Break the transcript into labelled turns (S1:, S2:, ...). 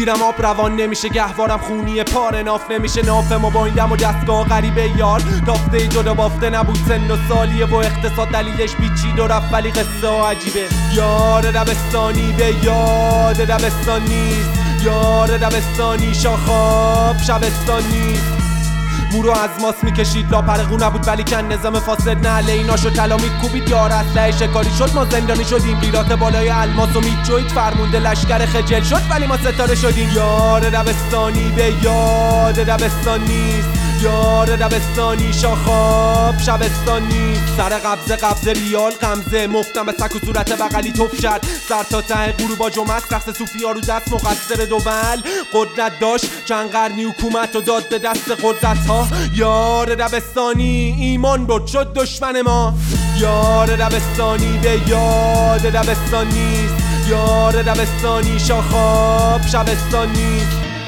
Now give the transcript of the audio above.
S1: زیرم آب روان نمیشه گهوارم خونی پاره ناف نمیشه. نافم و بایندم و دستگاه غریبه یار. تافته جدا بافته نبود سن و سالیه و اقتصاد دلیلش پیچید و رفت ولی قصه عجیبه. یار دبستانی به یاد دبستان نیست. یار دبستانی شاخاب شبستان مورو از ماس می‌کشید. لاپرقو نبود ولی کن نظام فاسد. نه لیناشو طلا میکوبید. یار اسلحه شکاری شد. ما زندانی شدیم. لیرات بالای الماس و میجوید. فرمونده لشکر خجل شد. ولی ما ستاره شدیم. یار دبستانی به یاد دبستان نیست. یار دبستانی شاخاب شبستان نیست. سر قبضه قبضه ریال قمزه مفتم به سک و صورت بغلی توف شد. سر تا ته غروب با جمعت رقص صوفی رو دست مقصر دوبل قدرت داشت چند قرنی حکومت و داد به دست قدرت ها یار دبستانی ایمان بود شد دشمن ما. یار دبستانی به یاد دبستان نیست. یار دبستانی شاخاب شبستان نیست.